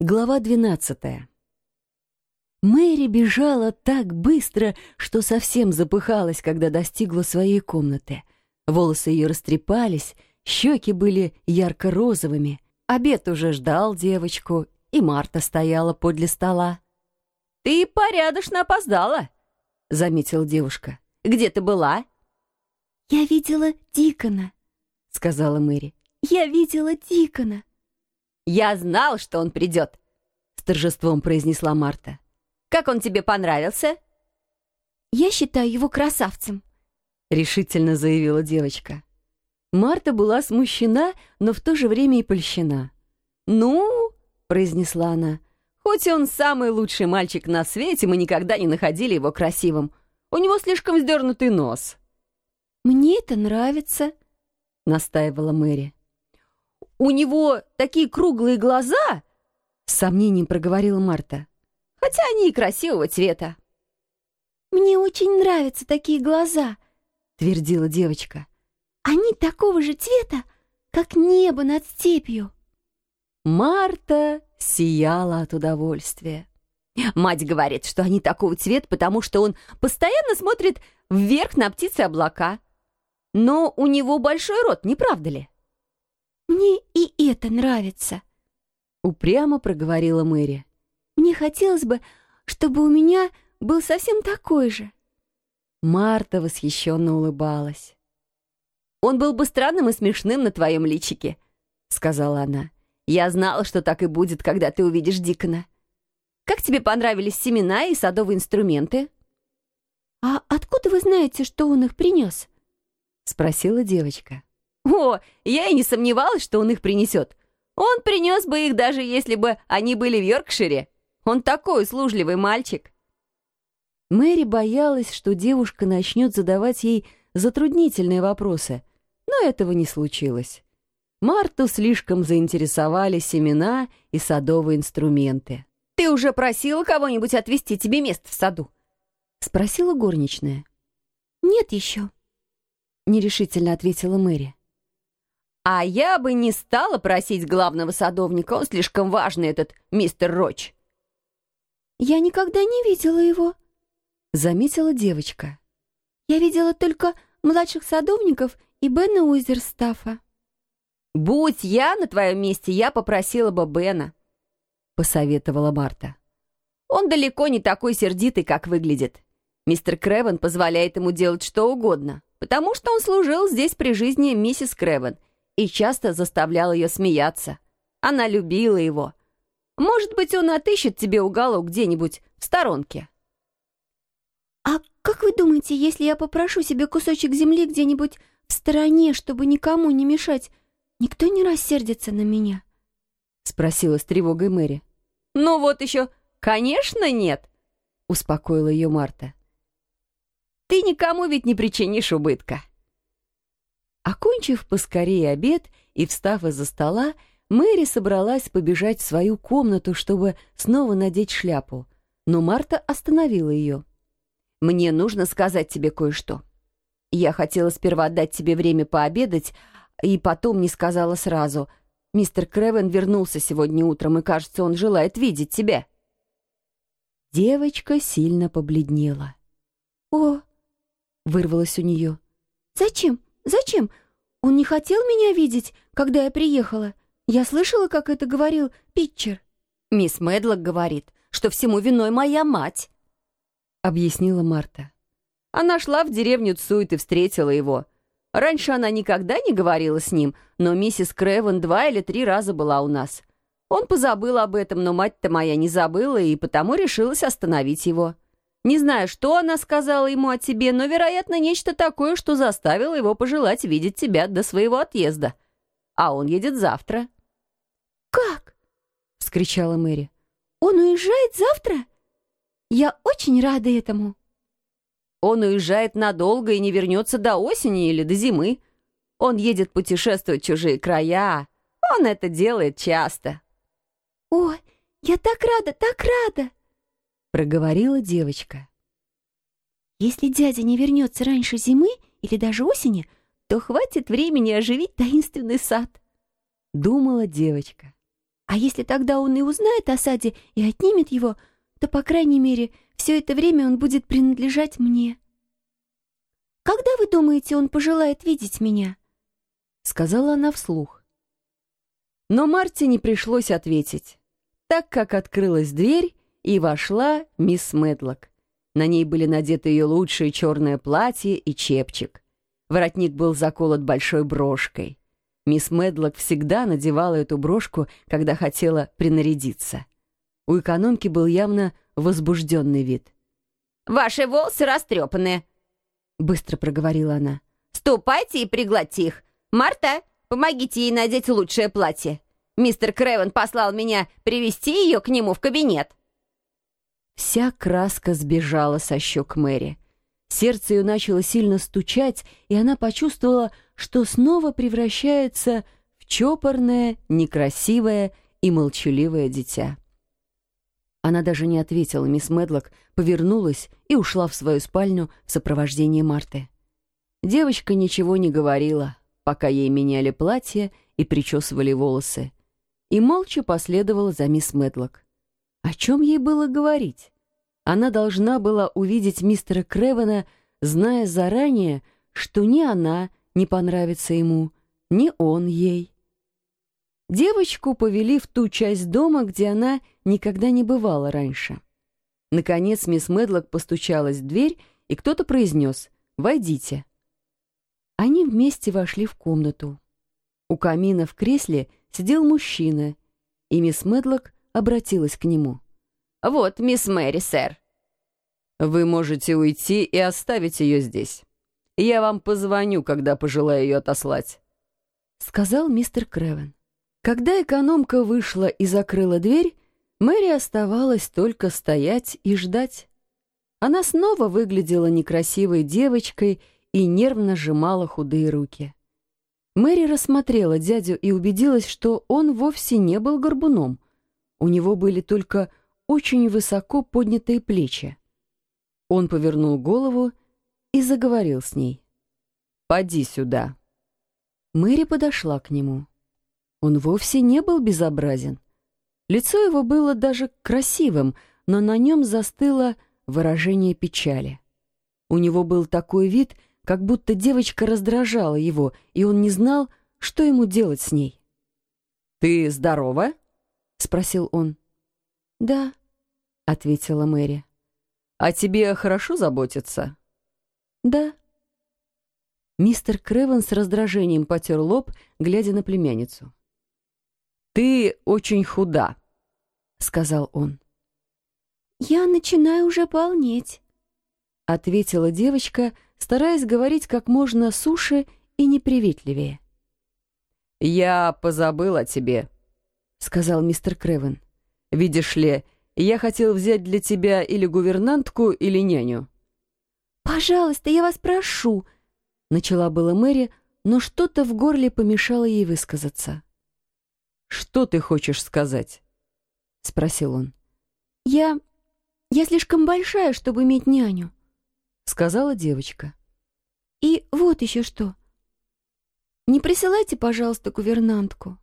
Глава двенадцатая. Мэри бежала так быстро, что совсем запыхалась, когда достигла своей комнаты. Волосы ее растрепались, щеки были ярко-розовыми. Обед уже ждал девочку, и Марта стояла подле стола. «Ты порядочно опоздала», — заметила девушка. «Где ты была?» «Я видела Дикона», — сказала Мэри. «Я видела Дикона». «Я знал, что он придет», — с торжеством произнесла Марта. «Как он тебе понравился?» «Я считаю его красавцем», — решительно заявила девочка. Марта была смущена, но в то же время и польщена. «Ну», — произнесла она, — «хоть он самый лучший мальчик на свете, мы никогда не находили его красивым. У него слишком вздернутый нос». «Мне это нравится», — настаивала Мэри. «У него такие круглые глаза!» — с сомнением проговорила Марта. «Хотя они и красивого цвета». «Мне очень нравятся такие глаза», — твердила девочка. «Они такого же цвета, как небо над степью». Марта сияла от удовольствия. Мать говорит, что они такого цвета, потому что он постоянно смотрит вверх на птицы облака. Но у него большой рот, не правда ли? «Мне и это нравится», — упрямо проговорила Мэри. «Мне хотелось бы, чтобы у меня был совсем такой же». Марта восхищенно улыбалась. «Он был бы странным и смешным на твоем личике», — сказала она. «Я знала, что так и будет, когда ты увидишь Дикона. Как тебе понравились семена и садовые инструменты?» «А откуда вы знаете, что он их принес?» — спросила девочка. О, я и не сомневалась, что он их принесет. Он принес бы их, даже если бы они были в Йоркшире. Он такой услужливый мальчик. Мэри боялась, что девушка начнет задавать ей затруднительные вопросы, но этого не случилось. Марту слишком заинтересовали семена и садовые инструменты. «Ты уже просила кого-нибудь отвезти тебе место в саду?» — спросила горничная. «Нет еще», — нерешительно ответила Мэри. А я бы не стала просить главного садовника, он слишком важный, этот мистер Роч. Я никогда не видела его, заметила девочка. Я видела только младших садовников и Бена Уизерстафа. Будь я на твоем месте, я попросила бы Бена, посоветовала Марта. Он далеко не такой сердитый, как выглядит. Мистер Кревен позволяет ему делать что угодно, потому что он служил здесь при жизни миссис Кревен — и часто заставлял ее смеяться. Она любила его. Может быть, он отыщет тебе уголок где-нибудь в сторонке. «А как вы думаете, если я попрошу себе кусочек земли где-нибудь в стороне, чтобы никому не мешать, никто не рассердится на меня?» — спросила с тревогой Мэри. «Ну вот еще, конечно, нет!» — успокоила ее Марта. «Ты никому ведь не причинишь убытка». Окончив поскорее обед и встав из-за стола, Мэри собралась побежать в свою комнату, чтобы снова надеть шляпу. Но Марта остановила ее. «Мне нужно сказать тебе кое-что. Я хотела сперва дать тебе время пообедать, и потом не сказала сразу. Мистер Кревен вернулся сегодня утром, и, кажется, он желает видеть тебя». Девочка сильно побледнела. «О!» — вырвалось у нее. «Зачем? Зачем? Он не хотел меня видеть, когда я приехала. Я слышала, как это говорил Питчер. Мисс Медлок говорит, что всему виной моя мать, объяснила Марта. Она шла в деревню Цуит и встретила его. Раньше она никогда не говорила с ним, но миссис Крэвен два или три раза была у нас. Он позабыл об этом, но мать-то моя не забыла и потому решилась остановить его. Не знаю, что она сказала ему о тебе, но, вероятно, нечто такое, что заставило его пожелать видеть тебя до своего отъезда. А он едет завтра». «Как?» — вскричала Мэри. «Он уезжает завтра? Я очень рада этому». «Он уезжает надолго и не вернется до осени или до зимы. Он едет путешествовать в чужие края. Он это делает часто». «О, я так рада, так рада!» Проговорила девочка. «Если дядя не вернется раньше зимы или даже осени, то хватит времени оживить таинственный сад», — думала девочка. А если тогда он и узнает о саде и отнимет его, то, по крайней мере, все это время он будет принадлежать мне. Когда вы думаете, он пожелает видеть меня? Сказала она вслух. Но Марте не пришлось ответить, так как открылась дверь, и вошла мисс Медлок. На ней были надеты ее лучшее черное платье и чепчик. Воротник был заколот большой брошкой. Мисс Медлок всегда надевала эту брошку, когда хотела принарядиться. У экономки был явно возбужденный вид. «Ваши волосы растрепаны», — быстро проговорила она. «Ступайте и приглоти их. Марта, помогите ей надеть лучшее платье. Мистер Крэвен послал меня привести ее к нему в кабинет». Вся краска сбежала со щек Мэри. Сердце ее начало сильно стучать, и она почувствовала, что снова превращается в чопорное, некрасивое и молчаливое дитя. Она даже не ответила, мисс Медлок повернулась и ушла в свою спальню в сопровождении Марты. Девочка ничего не говорила, пока ей меняли платье и причесывали волосы, и молча последовала за мисс Медлок. О чем ей было говорить? Она должна была увидеть мистера Кревена, зная заранее, что ни она не понравится ему, ни он ей. Девочку повели в ту часть дома, где она никогда не бывала раньше. Наконец мисс Медлок постучалась в дверь, и кто-то произнес «Войдите». Они вместе вошли в комнату. У камина в кресле сидел мужчина, и мисс Медлок обратилась к нему. «Вот мисс Мэри, сэр». «Вы можете уйти и оставить ее здесь. Я вам позвоню, когда пожелаю ее отослать», — сказал мистер Кревен. Когда экономка вышла и закрыла дверь, Мэри оставалось только стоять и ждать. Она снова выглядела некрасивой девочкой и нервно сжимала худые руки. Мэри рассмотрела дядю и убедилась, что он вовсе не был горбуном. У него были только очень высоко поднятые плечи. Он повернул голову и заговорил с ней. «Поди сюда». Мэри подошла к нему. Он вовсе не был безобразен. Лицо его было даже красивым, но на нем застыло выражение печали. У него был такой вид, как будто девочка раздражала его, и он не знал, что ему делать с ней. «Ты здорова?» — спросил он. «Да», — ответила Мэри. «А тебе хорошо заботиться?» «Да». Мистер Кревен с раздражением потер лоб, глядя на племянницу. «Ты очень худа», — сказал он. «Я начинаю уже полнеть», — ответила девочка, стараясь говорить как можно суше и неприветливее. «Я позабыл о тебе», — сказал мистер Кревен. «Видишь ли, я хотел взять для тебя или гувернантку, или няню». «Пожалуйста, я вас прошу», — начала была Мэри, но что-то в горле помешало ей высказаться. «Что ты хочешь сказать?» — спросил он. «Я... я слишком большая, чтобы иметь няню», — сказала девочка. «И вот еще что. Не присылайте, пожалуйста, гувернантку».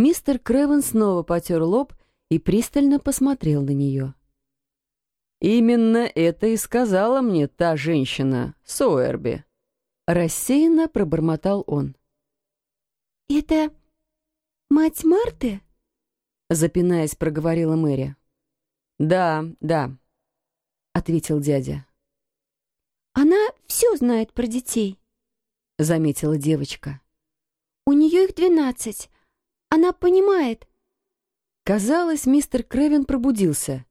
Мистер Кревен снова потер лоб и пристально посмотрел на нее. «Именно это и сказала мне та женщина, Соэрби», — рассеянно пробормотал он. «Это мать Марты?» — запинаясь, проговорила Мэри. «Да, да», — ответил дядя. «Она все знает про детей», — заметила девочка. «У нее их двенадцать. Она понимает». Казалось, мистер Кревен пробудился.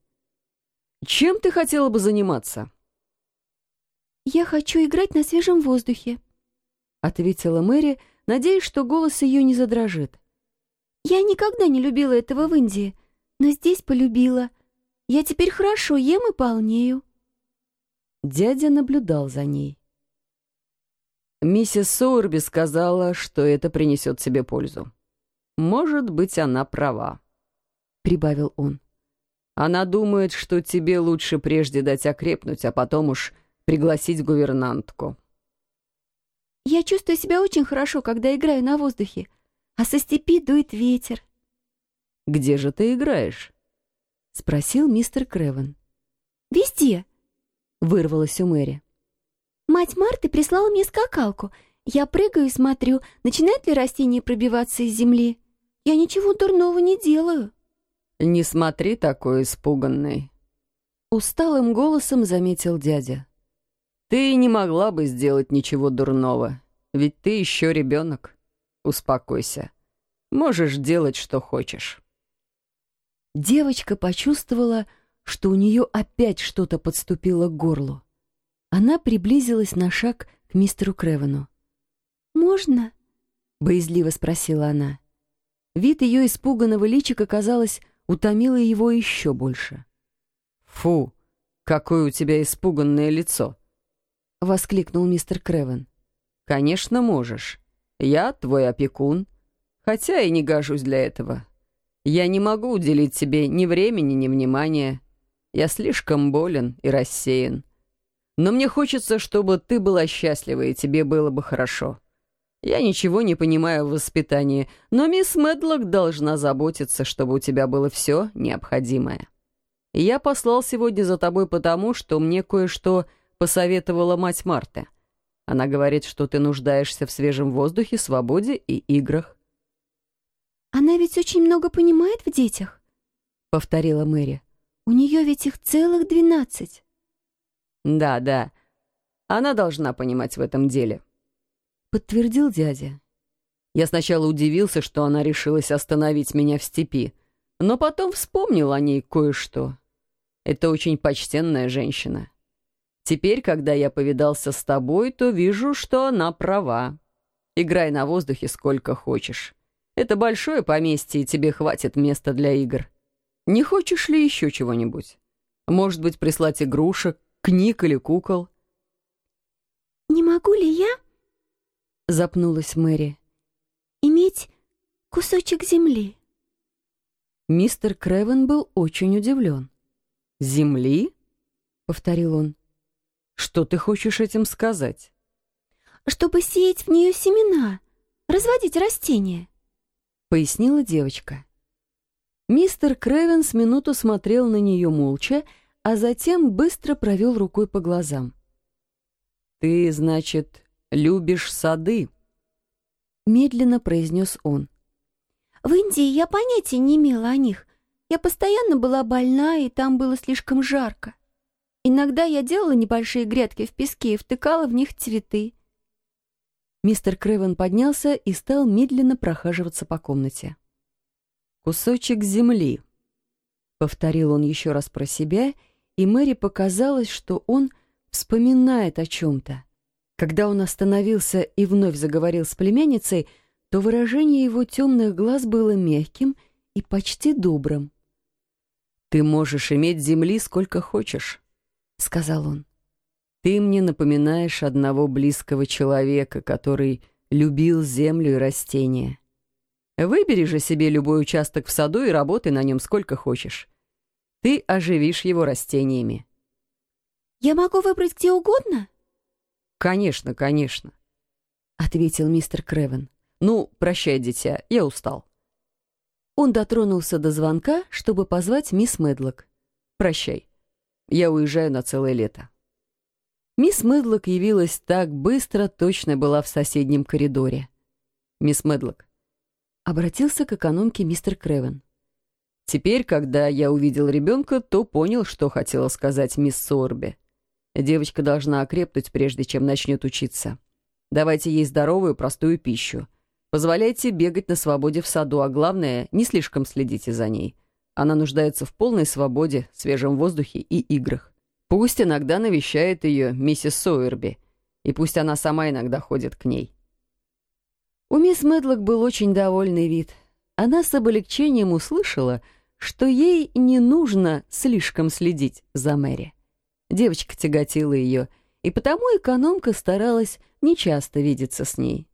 «Чем ты хотела бы заниматься?» «Я хочу играть на свежем воздухе», — ответила Мэри, надеясь, что голос ее не задрожит. «Я никогда не любила этого в Индии, но здесь полюбила. Я теперь хорошо ем и полнею». Дядя наблюдал за ней. Миссис Соурби сказала, что это принесет тебе пользу. Может быть, она права, — прибавил он. Она думает, что тебе лучше прежде дать окрепнуть, а потом уж пригласить гувернантку. Я чувствую себя очень хорошо, когда играю на воздухе, а со степи дует ветер. где же ты играешь?» — спросил мистер Кревен. «Везде», — вырвалась у Мэри. «Мать Марты прислала мне скакалку. Я прыгаю и смотрю, начинает ли растение пробиваться из земли. Я ничего дурного не делаю». «Не смотри такой испуганный», — усталым голосом заметил дядя. «Ты не могла бы сделать ничего дурного, ведь ты еще ребенок. Успокойся. Можешь делать, что хочешь». Девочка почувствовала, что у нее опять что-то подступило к горлу. Она приблизилась на шаг к мистеру Кревену. «Можно?» — боязливо спросила она. Вид ее испуганного личика, казалось, утомило его еще больше. «Фу, какое у тебя испуганное лицо!» — воскликнул мистер Кревен. «Конечно, можешь. Я твой опекун, хотя и не гожусь для этого. Я не могу уделить тебе ни времени, ни внимания. Я слишком болен и рассеян. Но мне хочется, чтобы ты была счастлива, и тебе было бы хорошо. Я ничего не понимаю в воспитании, но мисс Медлок должна заботиться, чтобы у тебя было все необходимое. Я послал сегодня за тобой потому, что мне кое-что посоветовала мать Марты. Она говорит, что ты нуждаешься в свежем воздухе, свободе и играх. «Она ведь очень много понимает в детях», — повторила Мэри. «У нее ведь их целых двенадцать». «Да, да, она должна понимать в этом деле», — подтвердил дядя. Я сначала удивился, что она решилась остановить меня в степи, но потом вспомнил о ней кое-что. Это очень почтенная женщина. Теперь, когда я повидался с тобой, то вижу, что она права. Играй на воздухе сколько хочешь. Это большое поместье, и тебе хватит места для игр. Не хочешь ли еще чего-нибудь? Может быть, прислать игрушек, книг или кукол?» «Не могу ли я?» Запнулась Мэри. «Иметь кусочек земли». Мистер Кревен был очень удивлен. «Земли?» — повторил он. «Что ты хочешь этим сказать?» «Чтобы сеять в нее семена, разводить растения», — пояснила девочка. Мистер Кревен с минуту смотрел на нее молча, а затем быстро провел рукой по глазам. «Ты, значит, любишь сады», — медленно произнес он. «В Индии я понятия не имела о них. Я постоянно была больна, и там было слишком жарко. Иногда я делала небольшие грядки в песке и втыкала в них цветы». Мистер Крэвен поднялся и стал медленно прохаживаться по комнате. «Кусочек земли», — повторил он еще раз про себя, и Мэри показалось, что он вспоминает о чем-то. Когда он остановился и вновь заговорил с племянницей, то выражение его темных глаз было мягким и почти добрым. «Ты можешь иметь земли сколько хочешь», — сказал он. «Ты мне напоминаешь одного близкого человека, который любил землю и растения. Выбери же себе любой участок в саду и работай на нем сколько хочешь. Ты оживишь его растениями». «Я могу выбрать где угодно?» «Конечно, конечно», — ответил мистер Кревен. «Ну, прощай, дитя, я устал». Он дотронулся до звонка, чтобы позвать мисс Медлок. «Прощай, я уезжаю на целое лето». Мисс Медлок явилась так быстро, точно была в соседнем коридоре. «Мисс Медлок», — обратился к экономке мистер Кревен. «Теперь, когда я увидел ребенка, то понял, что хотела сказать мисс Сорби. Девочка должна окрепнуть, прежде чем начнет учиться. Давайте ей здоровую, простую пищу. Позволяйте бегать на свободе в саду, а главное, не слишком следите за ней. Она нуждается в полной свободе, свежем воздухе и играх. Пусть иногда навещает ее миссис Сойерби, и пусть она сама иногда ходит к ней. У мисс Медлок был очень довольный вид. Она с облегчением услышала, что ей не нужно слишком следить за Мэри. Девочка тяготила ее, и потому экономка старалась нечасто видеться с ней.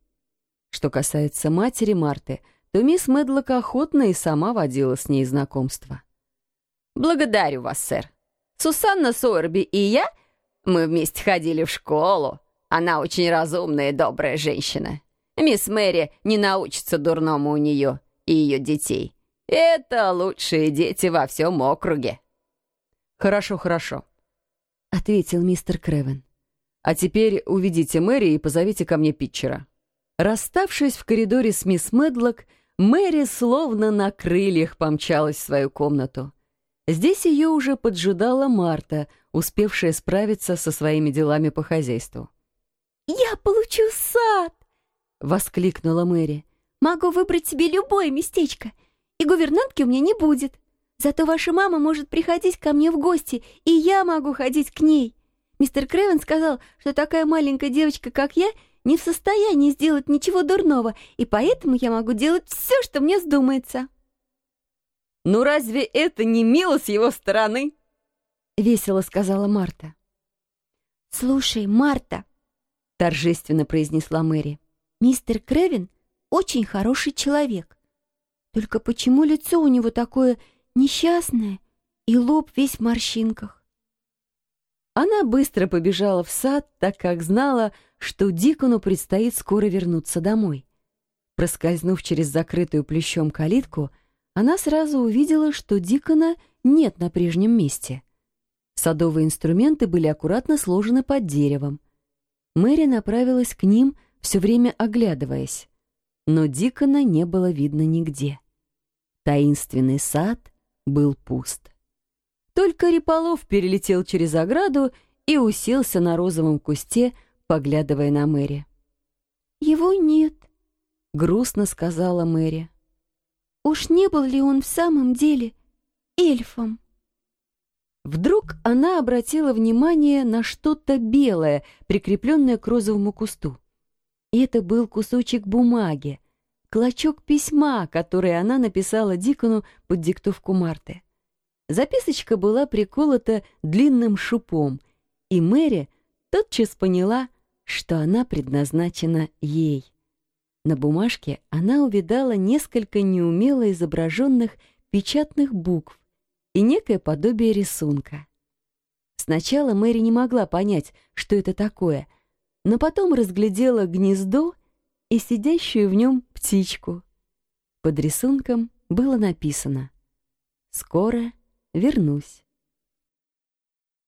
Что касается матери Марты, то мисс Медлок охотно и сама водила с ней знакомство. «Благодарю вас, сэр. Сусанна Сойерби и я, мы вместе ходили в школу. Она очень разумная и добрая женщина. Мисс Мэри не научится дурному у нее и ее детей. Это лучшие дети во всем округе. Хорошо, хорошо, — ответил мистер Кревен. А теперь уведите Мэри и позовите ко мне Питчера. Расставшись в коридоре с мисс Медлок, Мэри словно на крыльях помчалась в свою комнату. Здесь ее уже поджидала Марта, успевшая справиться со своими делами по хозяйству. «Я получу сад!» — воскликнула Мэри. «Могу выбрать себе любое местечко, и гувернантки у меня не будет. Зато ваша мама может приходить ко мне в гости, и я могу ходить к ней. Мистер Кревен сказал, что такая маленькая девочка, как я, не в состоянии сделать ничего дурного, и поэтому я могу делать все, что мне вздумается». «Ну разве это не мило с его стороны?» — весело сказала Марта. «Слушай, Марта», — торжественно произнесла Мэри, «мистер Кревин очень хороший человек. Только почему лицо у него такое несчастное и лоб весь в морщинках?» Она быстро побежала в сад, так как знала, что Дикону предстоит скоро вернуться домой. Проскользнув через закрытую плещом калитку, она сразу увидела, что Дикона нет на прежнем месте. Садовые инструменты были аккуратно сложены под деревом. Мэри направилась к ним, все время оглядываясь. Но Дикона не было видно нигде. Таинственный сад был пуст. Только Риполов перелетел через ограду и уселся на розовом кусте, поглядывая на Мэри. «Его нет», — грустно сказала Мэри. «Уж не был ли он в самом деле эльфом?» Вдруг она обратила внимание на что-то белое, прикрепленное к розовому кусту. И это был кусочек бумаги, клочок письма, который она написала Дикону под диктовку Марты. Записочка была приколота длинным шупом, и Мэри тотчас поняла, что она предназначена ей. На бумажке она увидала несколько неумело изображенных печатных букв и некое подобие рисунка. Сначала Мэри не могла понять, что это такое, но потом разглядела гнездо и сидящую в нем птичку. Под рисунком было написано «Скоро вернусь.